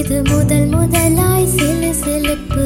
இது முதல் முதலாய் சில சிலப்பு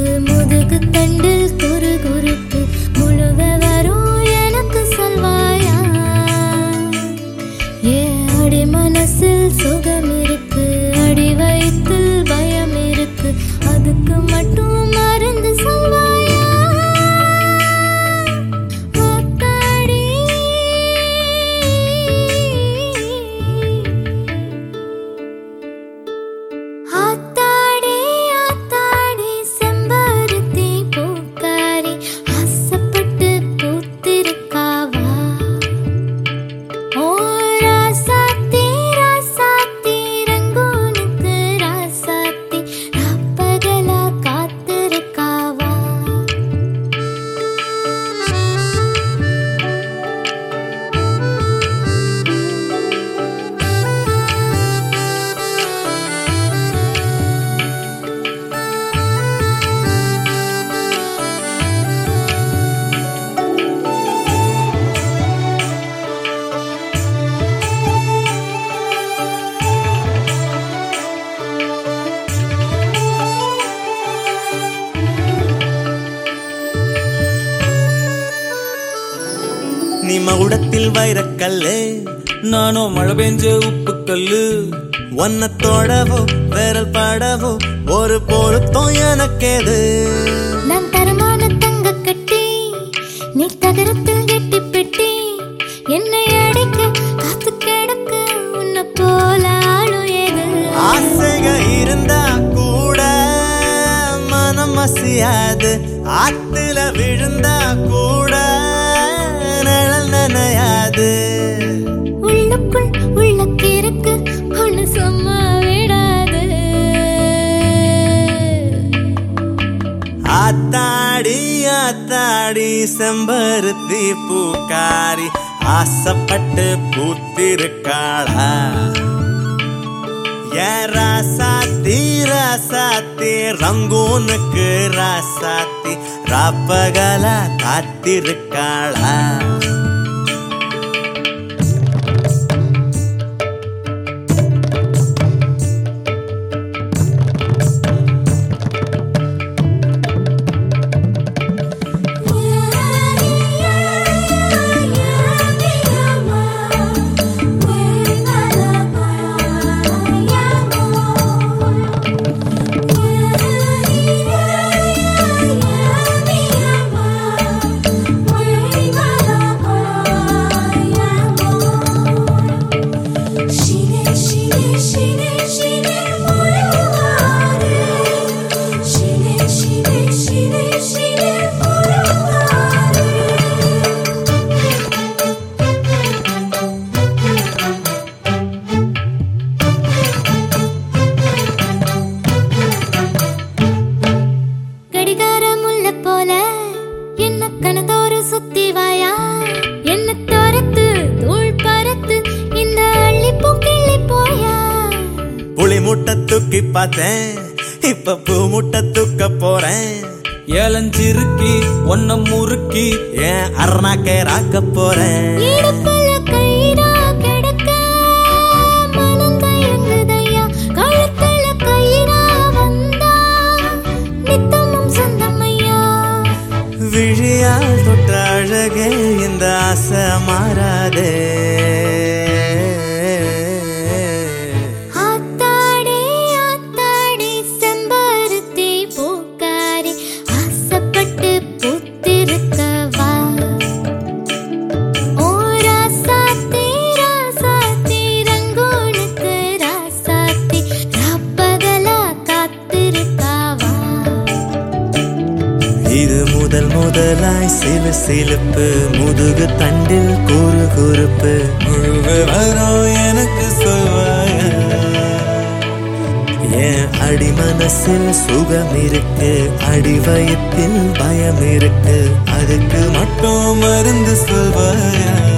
நீ மகுடத்தில் வைரக்கல்லு. நானும் மழை பெஞ்ச உப்பு கல்லு ஒன்ன தொடவோ விரல் படவோ ஒரு பொருத்தம் எனக்கேது. நான் தரமான தங்க கட்டி நீ தகரத்தில் கெட்டி பெட்டி என்னை அடைக்க காத்து கிடக்க உன்னை போல ஆளும் ஏது ஆசைக இருந்தா கூட மனம் அசையாது. ஆத்துல விழுந்தா கூட நிழல் நனையாது. உள்ளுக்குள் உள்ள கிறுக்கு ஒண்ணு சும்மா விடாது. ஆத்தாடி ஆத்தாடி செம்பருத்தி பூக்காரி ஆசைப்பட்டு பூத்திருக்காளா? ஏன் ராசாத்தி ராசாத்தி ரங்கூனுக்கு ராசாத்தி ராப்பகலா காத்திருக்காளா? முட்டை தூக்கி பார்த்தேன். இப்ப பூ முட்டை தூக்க போறேன். ஏலஞ்சிருக்கி ஒன்ன முறுக்கி ஏன் அருணாக்கே ராக்க போறேன்? விழியால் தொட்ட அழகே இந்த ஆசை மாறாதே. முதல் சிலு சிலுப்பு முதுகு தண்டில் கூறு குறுப்பு. முழுவு வரும் எனக்கு சொல்வாய. என் அடி மனசில் சுகம் இருக்கு அடி வயத்தில் பயம் இருக்கு. அதுக்கு மட்டும் மருந்து சொல்வாயா.